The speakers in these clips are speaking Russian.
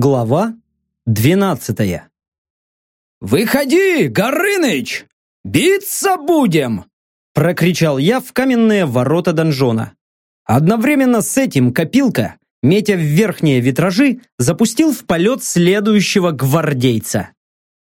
Глава двенадцатая. «Выходи, Горыныч! Биться будем!» Прокричал я в каменные ворота донжона. Одновременно с этим копилка, метя в верхние витражи, запустил в полет следующего гвардейца.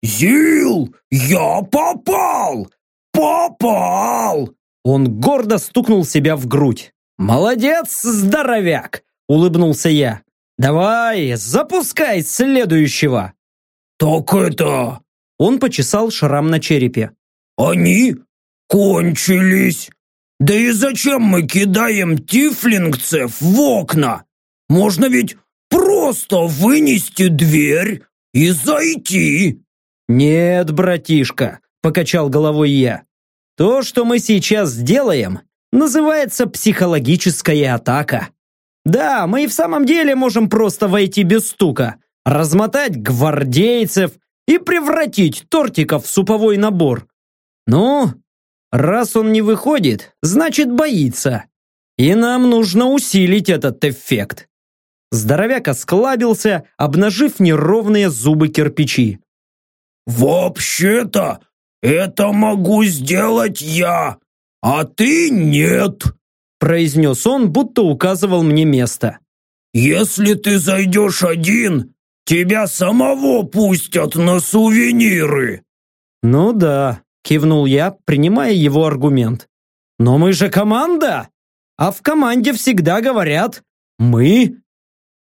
«Зил, я попал! Попал!» Он гордо стукнул себя в грудь. «Молодец, здоровяк!» – улыбнулся я. «Давай, запускай следующего!» «Так это...» Он почесал шрам на черепе. «Они кончились! Да и зачем мы кидаем тифлингцев в окна? Можно ведь просто вынести дверь и зайти!» «Нет, братишка», – покачал головой я. «То, что мы сейчас сделаем, называется психологическая атака. Да, мы и в самом деле можем просто войти без стука, размотать гвардейцев и превратить тортиков в суповой набор. Ну, раз он не выходит, значит боится. И нам нужно усилить этот эффект. Здоровяк осклабился, обнажив неровные зубы кирпичи. «Вообще-то, это могу сделать я, а ты нет!» Произнес он, будто указывал мне место. «Если ты зайдешь один, тебя самого пустят на сувениры!» «Ну да», – кивнул я, принимая его аргумент. «Но мы же команда! А в команде всегда говорят «мы».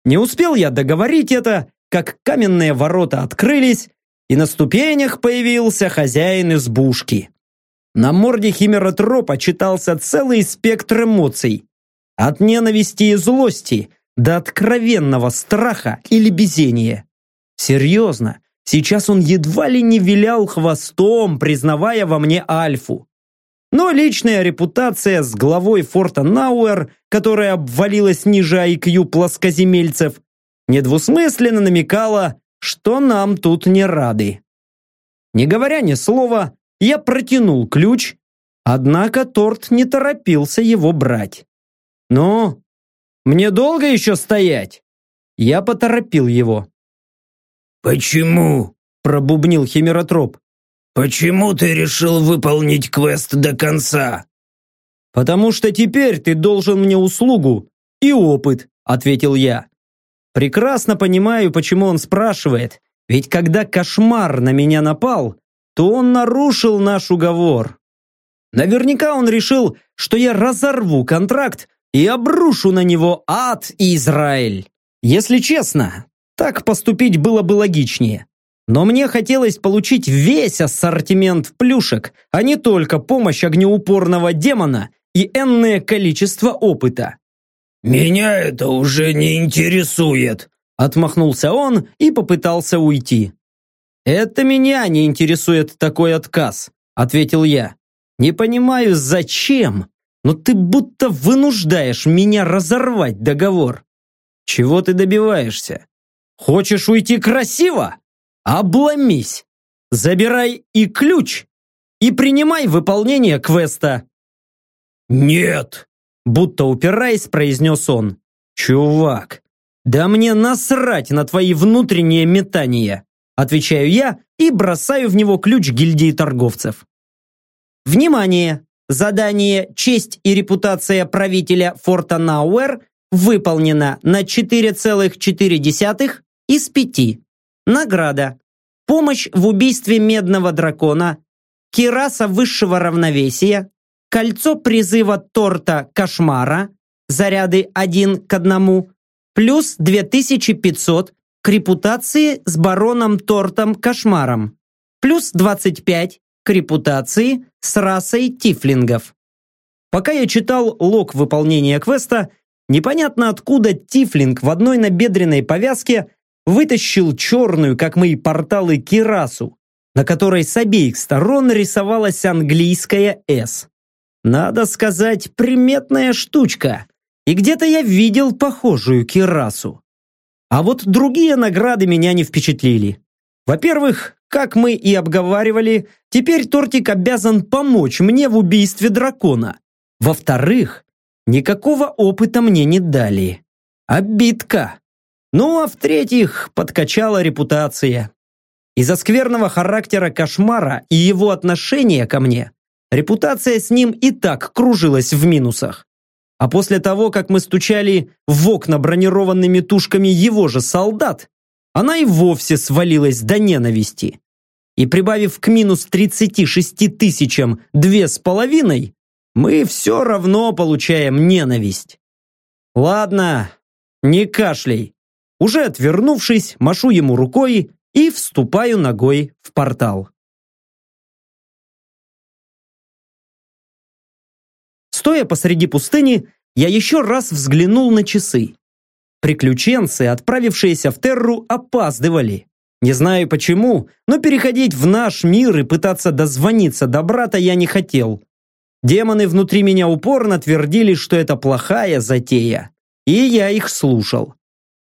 Не успел я договорить это, как каменные ворота открылись, и на ступенях появился хозяин избушки. На морде химеротропа читался целый спектр эмоций. От ненависти и злости до откровенного страха или безения. Серьезно, сейчас он едва ли не вилял хвостом, признавая во мне Альфу. Но личная репутация с главой форта Науэр, которая обвалилась ниже IQ плоскоземельцев, недвусмысленно намекала, что нам тут не рады. Не говоря ни слова, я протянул ключ, однако торт не торопился его брать. «Ну, мне долго еще стоять?» Я поторопил его. «Почему?» – пробубнил химеротроп. «Почему ты решил выполнить квест до конца?» «Потому что теперь ты должен мне услугу и опыт», – ответил я. Прекрасно понимаю, почему он спрашивает, ведь когда кошмар на меня напал, то он нарушил наш уговор. Наверняка он решил, что я разорву контракт и обрушу на него ад и Израиль. Если честно, так поступить было бы логичнее. Но мне хотелось получить весь ассортимент плюшек, а не только помощь огнеупорного демона и энное количество опыта. «Меня это уже не интересует», отмахнулся он и попытался уйти. «Это меня не интересует такой отказ», – ответил я. «Не понимаю, зачем, но ты будто вынуждаешь меня разорвать договор. Чего ты добиваешься? Хочешь уйти красиво? Обломись! Забирай и ключ, и принимай выполнение квеста». «Нет!» – будто упираясь, произнес он. «Чувак, да мне насрать на твои внутренние метания!» Отвечаю я и бросаю в него ключ гильдии торговцев. Внимание! Задание «Честь и репутация правителя форта Науэр» выполнено на 4,4 из 5. Награда. Помощь в убийстве медного дракона, кираса высшего равновесия, кольцо призыва торта кошмара, заряды 1 к 1, плюс 2500 к репутации с бароном Тортом Кошмаром. Плюс 25 к репутации с расой тифлингов. Пока я читал лог выполнения квеста, непонятно откуда тифлинг в одной набедренной повязке вытащил черную, как мои порталы, кирасу, на которой с обеих сторон рисовалась английская «С». Надо сказать, приметная штучка. И где-то я видел похожую кирасу. А вот другие награды меня не впечатлили. Во-первых, как мы и обговаривали, теперь тортик обязан помочь мне в убийстве дракона. Во-вторых, никакого опыта мне не дали. Обидка. Ну а в-третьих, подкачала репутация. Из-за скверного характера кошмара и его отношения ко мне, репутация с ним и так кружилась в минусах. А после того, как мы стучали в окна бронированными тушками его же солдат, она и вовсе свалилась до ненависти. И прибавив к минус 36 тысячам две с половиной, мы все равно получаем ненависть. Ладно, не кашляй. Уже отвернувшись, машу ему рукой и вступаю ногой в портал. Стоя посреди пустыни, я еще раз взглянул на часы. Приключенцы, отправившиеся в Терру, опаздывали. Не знаю почему, но переходить в наш мир и пытаться дозвониться до брата я не хотел. Демоны внутри меня упорно твердили, что это плохая затея. И я их слушал.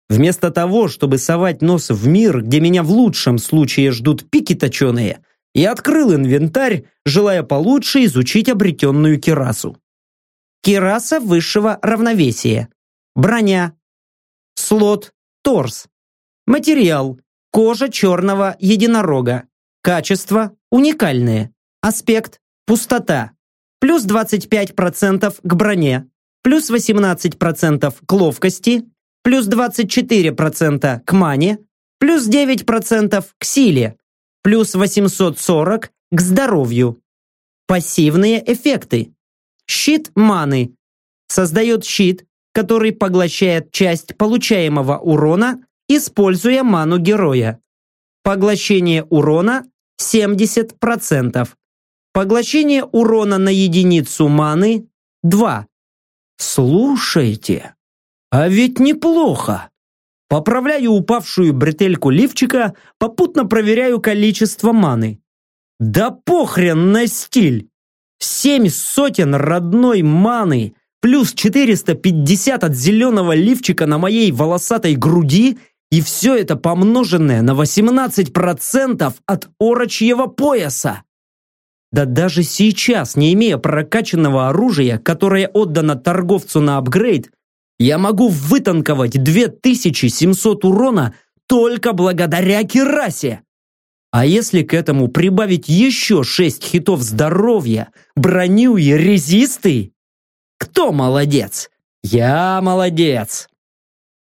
Вместо того, чтобы совать нос в мир, где меня в лучшем случае ждут пики точеные, я открыл инвентарь, желая получше изучить обретенную кирасу. Кираса высшего равновесия. Броня. Слот. Торс. Материал. Кожа черного единорога. Качество. Уникальное. Аспект. Пустота. Плюс 25% к броне. Плюс 18% к ловкости плюс 24% к мане, плюс 9% к силе, плюс 840 к здоровью. Пассивные эффекты. Щит маны. Создает щит, который поглощает часть получаемого урона, используя ману героя. Поглощение урона 70%. Поглощение урона на единицу маны 2. Слушайте. А ведь неплохо. Поправляю упавшую бретельку лифчика, попутно проверяю количество маны. Да похрен на стиль! Семь сотен родной маны плюс 450 от зеленого лифчика на моей волосатой груди и все это помноженное на 18% от орочьего пояса. Да даже сейчас, не имея прокачанного оружия, которое отдано торговцу на апгрейд, я могу вытанковать 2700 урона только благодаря Кирасе. А если к этому прибавить еще 6 хитов здоровья, броню и резисты? Кто молодец? Я молодец.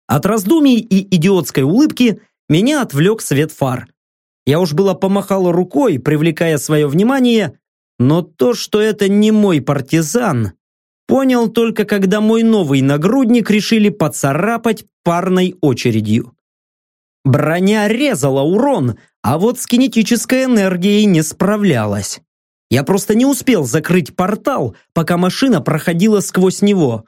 От раздумий и идиотской улыбки меня отвлек свет фар. Я уж было помахал рукой, привлекая свое внимание, но то, что это не мой партизан, Понял только, когда мой новый нагрудник решили поцарапать парной очередью. Броня резала урон, а вот с кинетической энергией не справлялась. Я просто не успел закрыть портал, пока машина проходила сквозь него.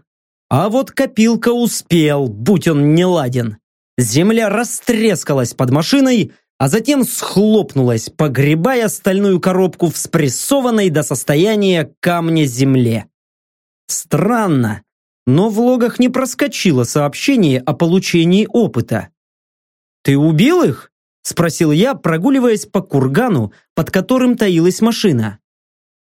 А вот копилка успел, будь он не ладен. Земля растрескалась под машиной, а затем схлопнулась, погребая стальную коробку в спрессованной до состояния камня земле. Странно, но в логах не проскочило сообщение о получении опыта. «Ты убил их?» – спросил я, прогуливаясь по кургану, под которым таилась машина.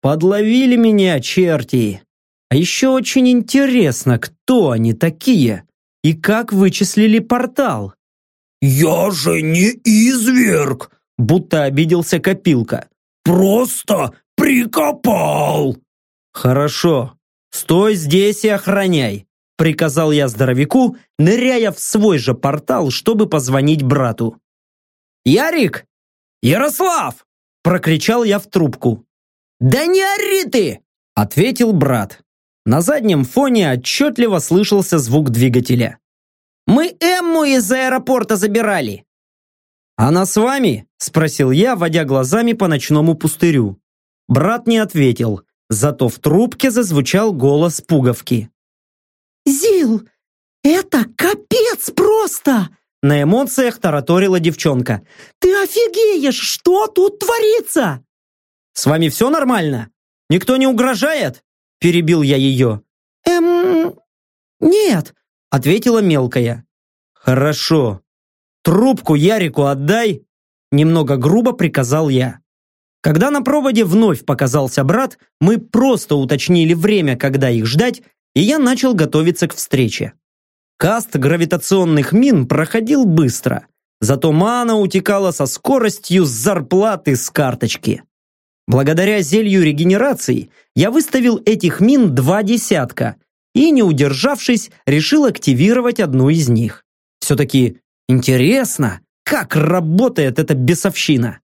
«Подловили меня, черти! А еще очень интересно, кто они такие и как вычислили портал?» «Я же не изверг!» – будто обиделся Копилка. «Просто прикопал!» «Хорошо, «Стой здесь и охраняй!» приказал я здоровяку, ныряя в свой же портал, чтобы позвонить брату. «Ярик! Ярослав!» прокричал я в трубку. «Да не ори ты!» ответил брат. На заднем фоне отчетливо слышался звук двигателя. «Мы Эмму из аэропорта забирали!» «Она с вами?» – спросил я, водя глазами по ночному пустырю. Брат не ответил, Зато в трубке зазвучал голос пуговки. «Зил, это капец просто!» На эмоциях тараторила девчонка. «Ты офигеешь, что тут творится?» «С вами все нормально? Никто не угрожает?» Перебил я ее. «Эм... нет», ответила мелкая. «Хорошо. Трубку Ярику отдай!» Немного грубо приказал я. Когда на проводе вновь показался брат, мы просто уточнили время, когда их ждать, и я начал готовиться к встрече. Каст гравитационных мин проходил быстро, зато мана утекала со скоростью зарплаты с карточки. Благодаря зелью регенерации я выставил этих мин два десятка и, не удержавшись, решил активировать одну из них. Все-таки интересно, как работает эта бесовщина.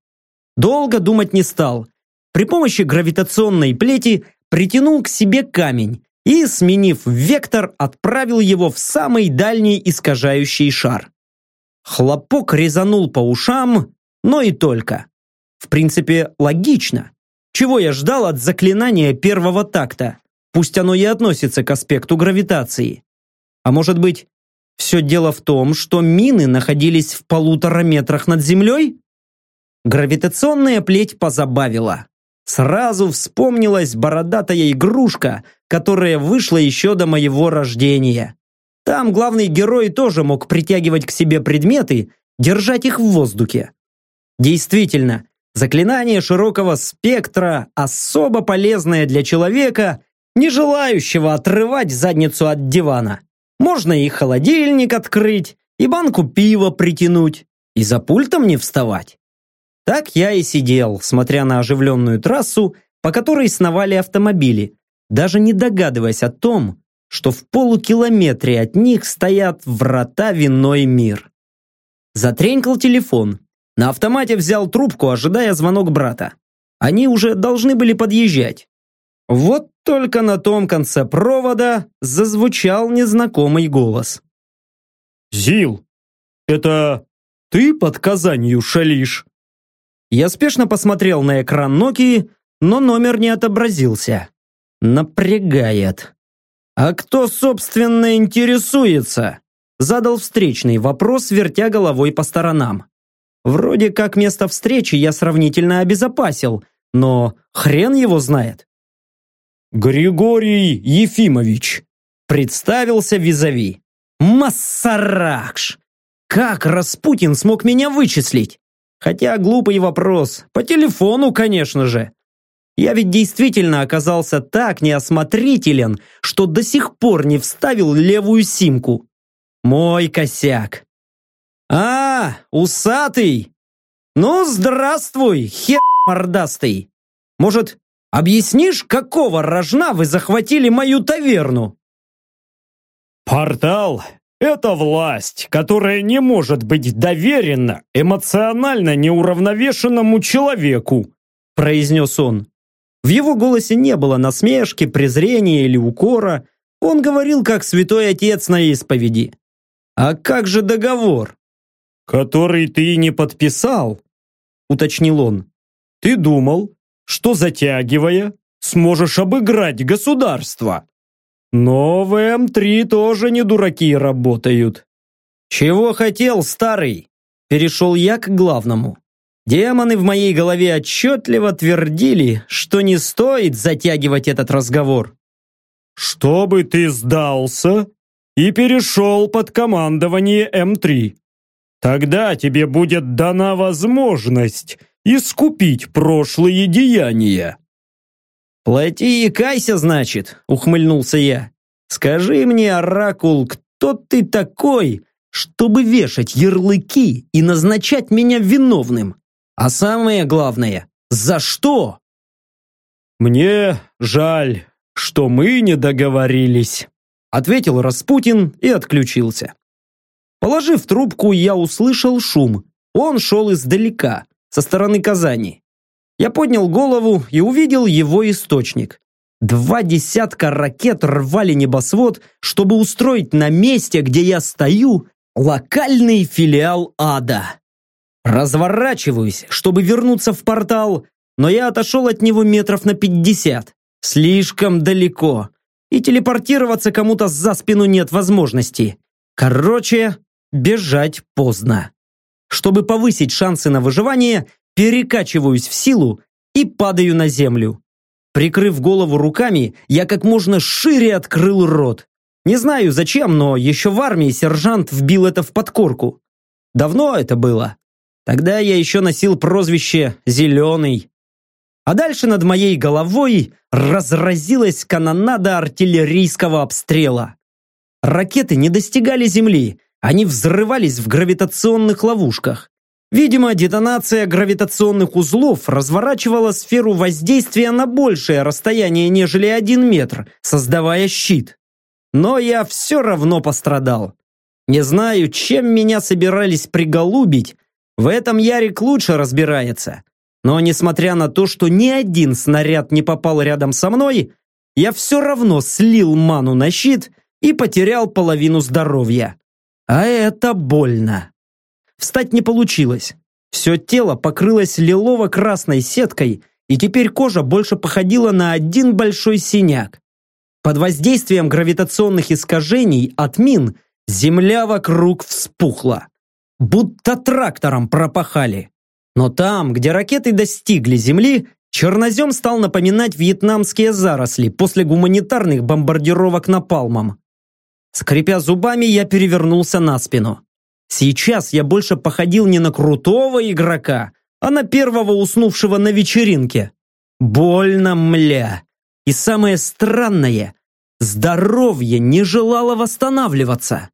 Долго думать не стал. При помощи гравитационной плети притянул к себе камень и, сменив вектор, отправил его в самый дальний искажающий шар. Хлопок резанул по ушам, но и только. В принципе, логично. Чего я ждал от заклинания первого такта? Пусть оно и относится к аспекту гравитации. А может быть, все дело в том, что мины находились в полутора метрах над землей? Гравитационная плеть позабавила. Сразу вспомнилась бородатая игрушка, которая вышла еще до моего рождения. Там главный герой тоже мог притягивать к себе предметы, держать их в воздухе. Действительно, заклинание широкого спектра особо полезное для человека, не желающего отрывать задницу от дивана. Можно и холодильник открыть, и банку пива притянуть, и за пультом не вставать. Так я и сидел, смотря на оживленную трассу, по которой сновали автомобили, даже не догадываясь о том, что в полукилометре от них стоят врата в иной мир. Затренькал телефон. На автомате взял трубку, ожидая звонок брата. Они уже должны были подъезжать. Вот только на том конце провода зазвучал незнакомый голос. «Зил, это ты под Казанью шалишь?» Я спешно посмотрел на экран Nokia, но номер не отобразился. Напрягает. «А кто, собственно, интересуется?» Задал встречный вопрос, вертя головой по сторонам. Вроде как место встречи я сравнительно обезопасил, но хрен его знает. «Григорий Ефимович», представился визави. «Массаракш! Как Распутин смог меня вычислить? Хотя глупый вопрос. По телефону, конечно же. Я ведь действительно оказался так неосмотрителен, что до сих пор не вставил левую симку. Мой косяк. А, усатый! Ну, здравствуй, хер мордастый. Может, объяснишь, какого рожна вы захватили мою таверну? Портал это власть, которая не может быть доверена эмоционально неуравновешенному человеку, произнес он. В его голосе не было насмешки, презрения или укора. Он говорил, как святой отец на исповеди. «А как же договор?» «Который ты не подписал?» уточнил он. «Ты думал, что затягивая, сможешь обыграть государство?» Но в М3 тоже не дураки работают. Чего хотел, старый? Перешел я к главному. Демоны в моей голове отчетливо твердили, что не стоит затягивать этот разговор. «Чтобы ты сдался и перешел под командование М3. Тогда тебе будет дана возможность искупить прошлые деяния». «Плати и кайся, значит», — ухмыльнулся я. «Скажи мне, Оракул, кто ты такой, чтобы вешать ярлыки и назначать меня виновным? А самое главное, за что?» «Мне жаль, что мы не договорились», — ответил Распутин и отключился. Положив трубку, я услышал шум. Он шел издалека, со стороны Казани. Я поднял голову и увидел его источник. Два десятка ракет рвали небосвод, чтобы устроить на месте, где я стою, локальный филиал ада. Разворачиваюсь, чтобы вернуться в портал, но я отошел от него метров на пятьдесят. Слишком далеко. И телепортироваться кому-то за спину нет возможности. Короче, бежать поздно. Чтобы повысить шансы на выживание, перекачиваюсь в силу и падаю на землю. Прикрыв голову руками, я как можно шире открыл рот. Не знаю зачем, но еще в армии сержант вбил это в подкорку. Давно это было. Тогда я еще носил прозвище «Зеленый». А дальше над моей головой разразилась канонада артиллерийского обстрела. Ракеты не достигали Земли, они взрывались в гравитационных ловушках. Видимо, детонация гравитационных узлов разворачивала сферу воздействия на большее расстояние, нежели один метр, создавая щит. Но я все равно пострадал. Не знаю, чем меня собирались приголубить, в этом Ярик лучше разбирается. Но несмотря на то, что ни один снаряд не попал рядом со мной, я все равно слил ману на щит и потерял половину здоровья. А это больно. Встать не получилось. Все тело покрылось лилово-красной сеткой, и теперь кожа больше походила на один большой синяк. Под воздействием гравитационных искажений от мин земля вокруг вспухла. Будто трактором пропахали. Но там, где ракеты достигли земли, чернозем стал напоминать вьетнамские заросли после гуманитарных бомбардировок напалмом. Скрипя зубами, я перевернулся на спину. Сейчас я больше походил не на крутого игрока, а на первого уснувшего на вечеринке. Больно, мля. И самое странное, здоровье не желало восстанавливаться.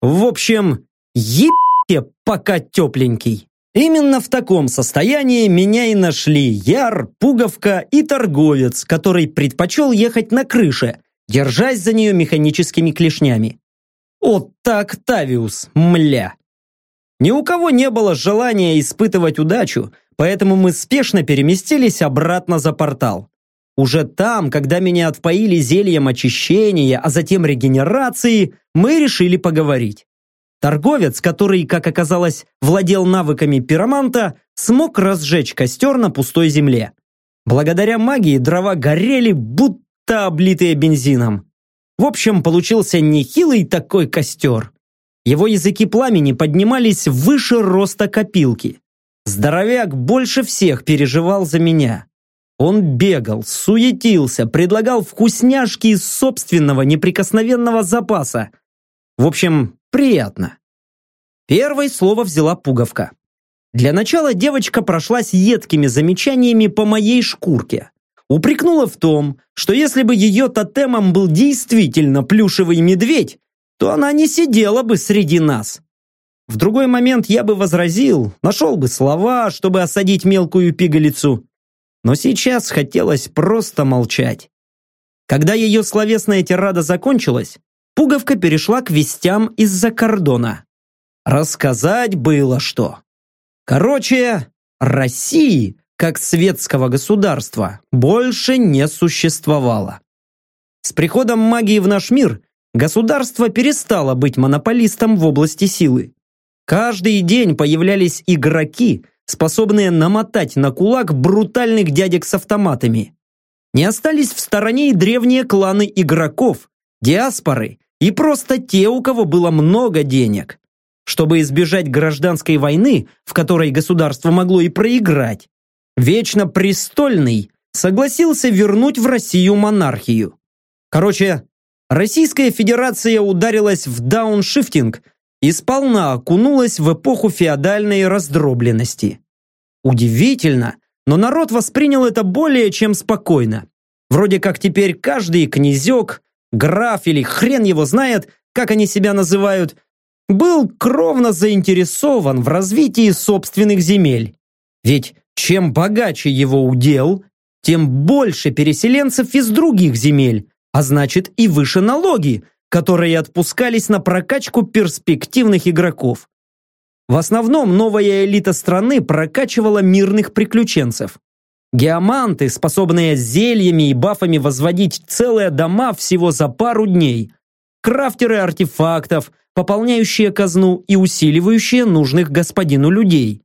В общем, ебте пока тепленький. Именно в таком состоянии меня и нашли Яр, Пуговка и торговец, который предпочел ехать на крыше, держась за нее механическими клешнями. Вот так, Тавиус, мля! Ни у кого не было желания испытывать удачу, поэтому мы спешно переместились обратно за портал. Уже там, когда меня отпоили зельем очищения, а затем регенерации, мы решили поговорить. Торговец, который, как оказалось, владел навыками пироманта, смог разжечь костер на пустой земле. Благодаря магии дрова горели, будто облитые бензином. В общем, получился нехилый такой костер. Его языки пламени поднимались выше роста копилки. Здоровяк больше всех переживал за меня. Он бегал, суетился, предлагал вкусняшки из собственного неприкосновенного запаса. В общем, приятно. Первое слово взяла пуговка. Для начала девочка прошлась едкими замечаниями по моей шкурке упрекнула в том, что если бы ее тотемом был действительно плюшевый медведь, то она не сидела бы среди нас. В другой момент я бы возразил, нашел бы слова, чтобы осадить мелкую пигалицу. Но сейчас хотелось просто молчать. Когда ее словесная тирада закончилась, пуговка перешла к вестям из-за кордона. Рассказать было что. Короче, России как светского государства больше не существовало. С приходом магии в наш мир государство перестало быть монополистом в области силы. Каждый день появлялись игроки, способные намотать на кулак брутальных дядек с автоматами. Не остались в стороне и древние кланы игроков, диаспоры и просто те, у кого было много денег. Чтобы избежать гражданской войны, в которой государство могло и проиграть, Вечно престольный согласился вернуть в Россию монархию. Короче, Российская Федерация ударилась в дауншифтинг и сполна окунулась в эпоху феодальной раздробленности. Удивительно, но народ воспринял это более чем спокойно. Вроде как теперь каждый князек, граф или хрен его знает, как они себя называют, был кровно заинтересован в развитии собственных земель. Ведь чем богаче его удел, тем больше переселенцев из других земель, а значит и выше налоги, которые отпускались на прокачку перспективных игроков. В основном новая элита страны прокачивала мирных приключенцев. Геоманты, способные зельями и бафами возводить целые дома всего за пару дней. Крафтеры артефактов, пополняющие казну и усиливающие нужных господину людей.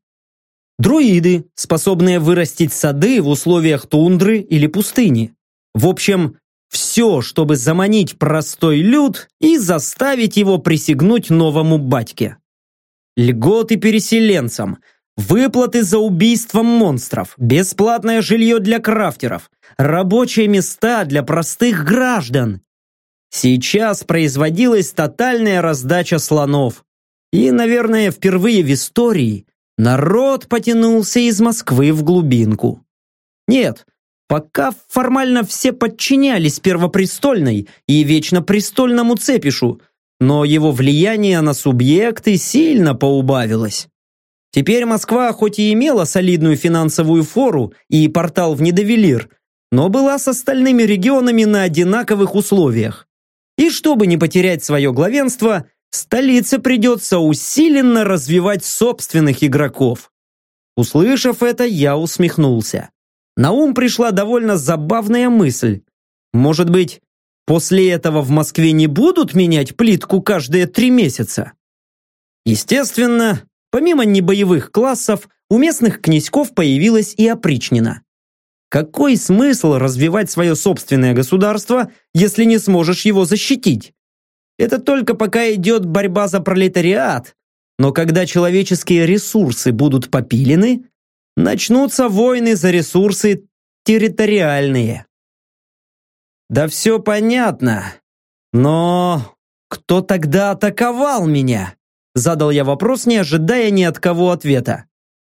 Друиды, способные вырастить сады в условиях тундры или пустыни. В общем, все, чтобы заманить простой люд и заставить его присягнуть новому батьке. Льготы переселенцам, выплаты за убийство монстров, бесплатное жилье для крафтеров, рабочие места для простых граждан. Сейчас производилась тотальная раздача слонов. И, наверное, впервые в истории Народ потянулся из Москвы в глубинку. Нет, пока формально все подчинялись первопрестольной и вечно престольному цепишу, но его влияние на субъекты сильно поубавилось. Теперь Москва хоть и имела солидную финансовую фору и портал в Недовелир, но была с остальными регионами на одинаковых условиях. И чтобы не потерять свое главенство, столице придется усиленно развивать собственных игроков. Услышав это, я усмехнулся. На ум пришла довольно забавная мысль. Может быть, после этого в Москве не будут менять плитку каждые три месяца? Естественно, помимо небоевых классов, у местных князьков появилась и опричнина. Какой смысл развивать свое собственное государство, если не сможешь его защитить? Это только пока идет борьба за пролетариат, но когда человеческие ресурсы будут попилены, начнутся войны за ресурсы территориальные. Да все понятно, но кто тогда атаковал меня? Задал я вопрос, не ожидая ни от кого ответа.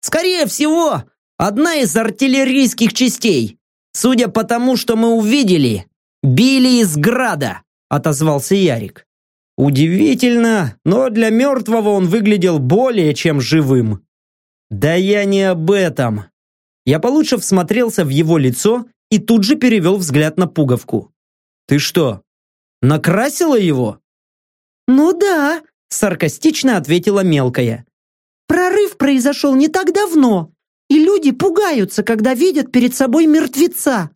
Скорее всего, одна из артиллерийских частей. Судя по тому, что мы увидели, били из града, отозвался Ярик. Удивительно, но для мертвого он выглядел более чем живым. Да я не об этом. Я получше всмотрелся в его лицо и тут же перевел взгляд на пуговку. Ты что, накрасила его? Ну да, саркастично ответила мелкая. Прорыв произошел не так давно, и люди пугаются, когда видят перед собой мертвеца.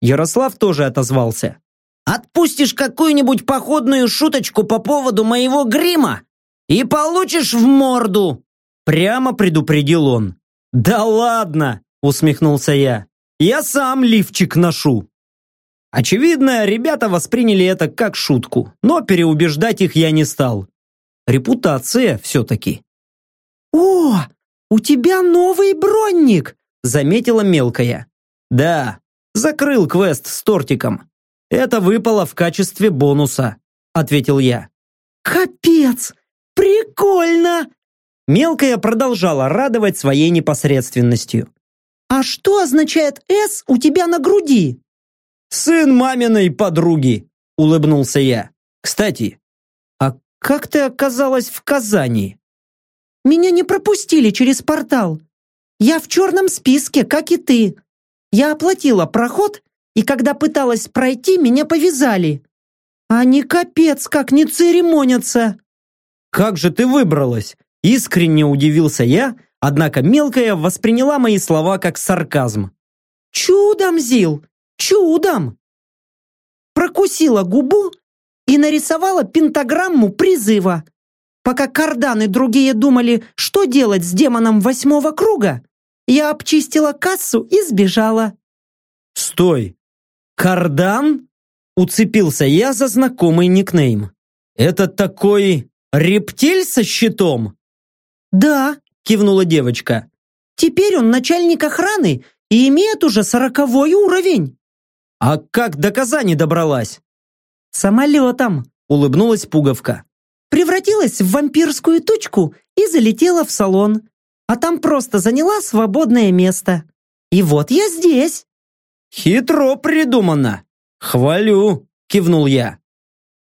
Ярослав тоже отозвался. Отпустишь какую-нибудь походную шуточку по поводу моего грима и получишь в морду. Прямо предупредил он. «Да ладно!» – усмехнулся я. «Я сам лифчик ношу!» Очевидно, ребята восприняли это как шутку, но переубеждать их я не стал. Репутация все-таки. «О, у тебя новый бронник!» – заметила мелкая. «Да, закрыл квест с тортиком. Это выпало в качестве бонуса», – ответил я. «Капец! Прикольно!» Мелкая продолжала радовать своей непосредственностью. «А что означает «С» у тебя на груди?» «Сын маминой подруги», — улыбнулся я. «Кстати, а как ты оказалась в Казани?» «Меня не пропустили через портал. Я в черном списке, как и ты. Я оплатила проход, и когда пыталась пройти, меня повязали. Они капец как не церемонятся!» «Как же ты выбралась? Искренне удивился я, однако мелкая восприняла мои слова как сарказм. «Чудом, Зил, чудом!» Прокусила губу и нарисовала пентаграмму призыва. Пока Кардан и другие думали, что делать с демоном восьмого круга, я обчистила кассу и сбежала. «Стой! Кардан?» Уцепился я за знакомый никнейм. «Это такой рептиль со щитом?» «Да», – кивнула девочка. «Теперь он начальник охраны и имеет уже сороковой уровень». «А как до Казани добралась?» «Самолетом», – улыбнулась пуговка. «Превратилась в вампирскую тучку и залетела в салон, а там просто заняла свободное место. И вот я здесь». «Хитро придумано! Хвалю!» – кивнул я.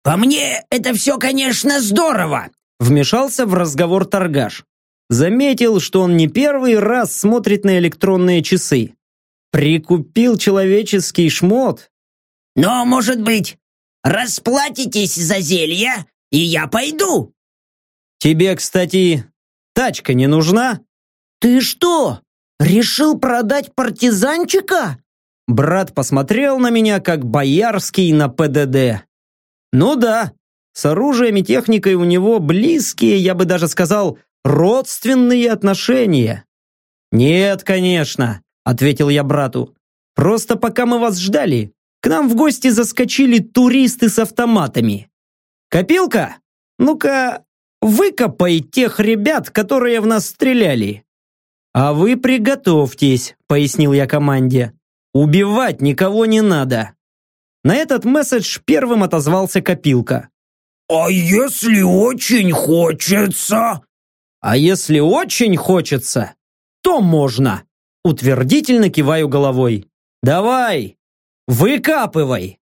«По мне, это все, конечно, здорово!» Вмешался в разговор торгаш. Заметил, что он не первый раз смотрит на электронные часы. Прикупил человеческий шмот. «Но, может быть, расплатитесь за зелье, и я пойду?» «Тебе, кстати, тачка не нужна?» «Ты что, решил продать партизанчика?» Брат посмотрел на меня, как боярский на ПДД. «Ну да, с оружием и техникой у него близкие, я бы даже сказал, родственные отношения. Нет, конечно, ответил я брату. Просто пока мы вас ждали, к нам в гости заскочили туристы с автоматами. Копилка, ну-ка, выкопай тех ребят, которые в нас стреляли. А вы приготовьтесь, пояснил я команде. Убивать никого не надо. На этот месседж первым отозвался Копилка. «А если очень хочется?» «А если очень хочется, то можно!» Утвердительно киваю головой. «Давай, выкапывай!»